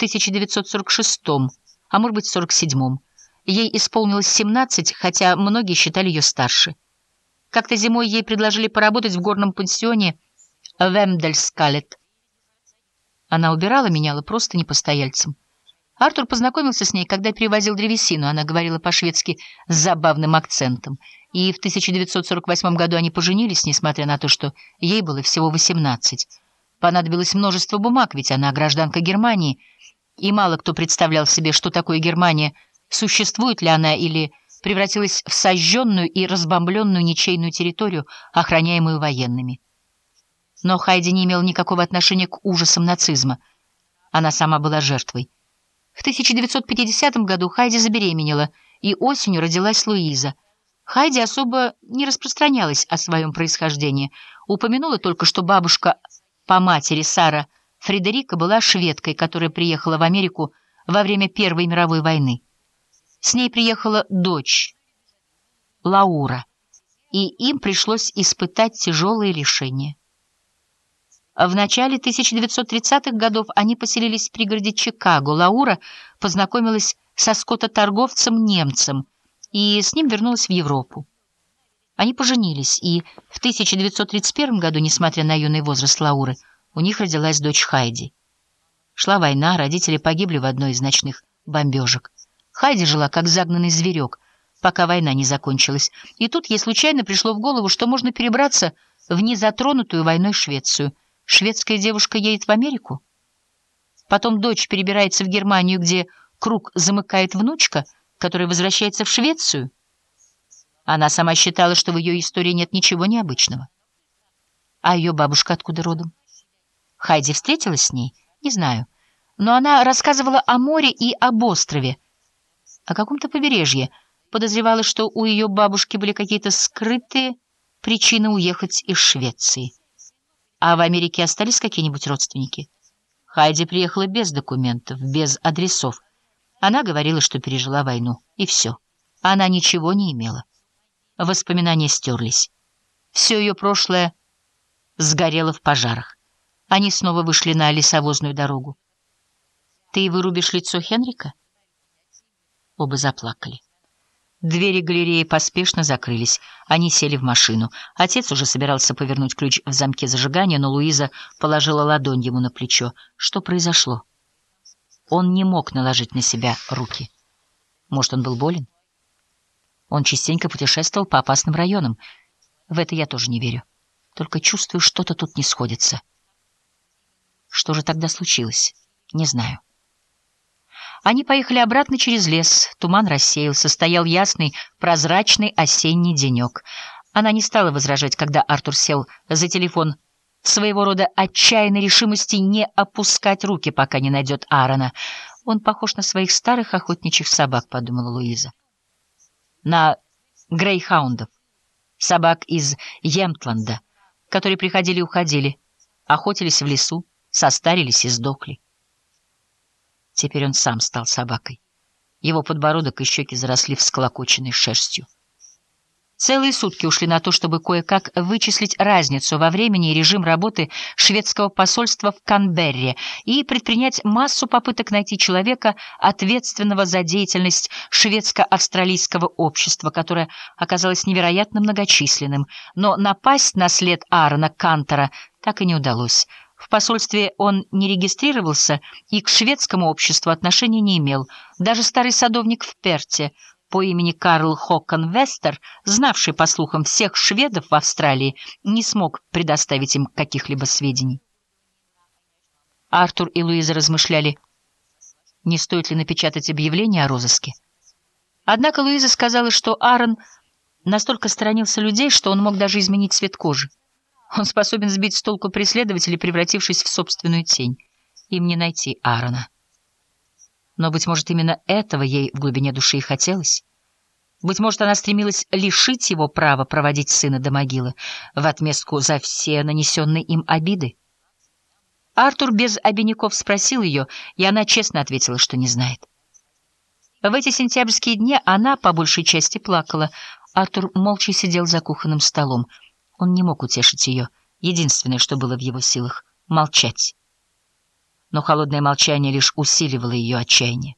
1946 а может быть, в 47-м. Ей исполнилось 17, хотя многие считали ее старше. Как-то зимой ей предложили поработать в горном пансионе Вемдельскалет. Она убирала, меняла просто не постояльцем. Артур познакомился с ней, когда перевозил древесину. Она говорила по-шведски с забавным акцентом. И в 1948 году они поженились, несмотря на то, что ей было всего 18. Понадобилось множество бумаг, ведь она гражданка Германии, и мало кто представлял себе, что такое Германия, существует ли она или превратилась в сожженную и разбомбленную ничейную территорию, охраняемую военными. Но Хайди не имела никакого отношения к ужасам нацизма. Она сама была жертвой. В 1950 году Хайди забеременела, и осенью родилась Луиза. Хайди особо не распространялась о своем происхождении, упомянула только, что бабушка по матери Сара Фредерика была шведкой, которая приехала в Америку во время Первой мировой войны. С ней приехала дочь Лаура, и им пришлось испытать тяжелые лишения. В начале 1930-х годов они поселились в пригороде Чикаго. Лаура познакомилась со скототорговцем-немцем и с ним вернулась в Европу. Они поженились, и в 1931 году, несмотря на юный возраст Лауры, у них родилась дочь Хайди. Шла война, родители погибли в одной из ночных бомбежек. Хайди жила как загнанный зверек, пока война не закончилась, и тут ей случайно пришло в голову, что можно перебраться в незатронутую войной Швецию — Шведская девушка едет в Америку. Потом дочь перебирается в Германию, где круг замыкает внучка, которая возвращается в Швецию. Она сама считала, что в ее истории нет ничего необычного. А ее бабушка откуда родом? Хайди встретилась с ней? Не знаю. Но она рассказывала о море и об острове, о каком-то побережье. Подозревала, что у ее бабушки были какие-то скрытые причины уехать из Швеции. А в Америке остались какие-нибудь родственники? Хайди приехала без документов, без адресов. Она говорила, что пережила войну, и все. Она ничего не имела. Воспоминания стерлись. Все ее прошлое сгорело в пожарах. Они снова вышли на лесовозную дорогу. «Ты вырубишь лицо Хенрика?» Оба заплакали. Двери галереи поспешно закрылись. Они сели в машину. Отец уже собирался повернуть ключ в замке зажигания, но Луиза положила ладонь ему на плечо. Что произошло? Он не мог наложить на себя руки. Может, он был болен? Он частенько путешествовал по опасным районам. В это я тоже не верю. Только чувствую, что-то тут не сходится. Что же тогда случилось? Не знаю. Они поехали обратно через лес. Туман рассеялся, стоял ясный, прозрачный осенний денек. Она не стала возражать, когда Артур сел за телефон своего рода отчаянной решимости не опускать руки, пока не найдет Аарона. Он похож на своих старых охотничьих собак, — подумала Луиза. На грейхаундов, собак из Емтланда, которые приходили и уходили, охотились в лесу, состарились и сдохли. Теперь он сам стал собакой. Его подбородок и щеки заросли всклокоченной шерстью. Целые сутки ушли на то, чтобы кое-как вычислить разницу во времени и режим работы шведского посольства в Канберре и предпринять массу попыток найти человека, ответственного за деятельность шведско-австралийского общества, которое оказалось невероятно многочисленным. Но напасть на след Аарона Кантера так и не удалось. В посольстве он не регистрировался и к шведскому обществу отношения не имел. Даже старый садовник в Перте по имени Карл Хокон Вестер, знавший, по слухам, всех шведов в Австралии, не смог предоставить им каких-либо сведений. Артур и Луиза размышляли, не стоит ли напечатать объявление о розыске. Однако Луиза сказала, что Аарон настолько сторонился людей, что он мог даже изменить цвет кожи. Он способен сбить с толку преследователей, превратившись в собственную тень. Им не найти Аарона. Но, быть может, именно этого ей в глубине души и хотелось. Быть может, она стремилась лишить его права проводить сына до могилы в отместку за все нанесенные им обиды. Артур без обиняков спросил ее, и она честно ответила, что не знает. В эти сентябрьские дни она, по большей части, плакала. Артур молча сидел за кухонным столом. Он не мог утешить ее. Единственное, что было в его силах — молчать. Но холодное молчание лишь усиливало ее отчаяние.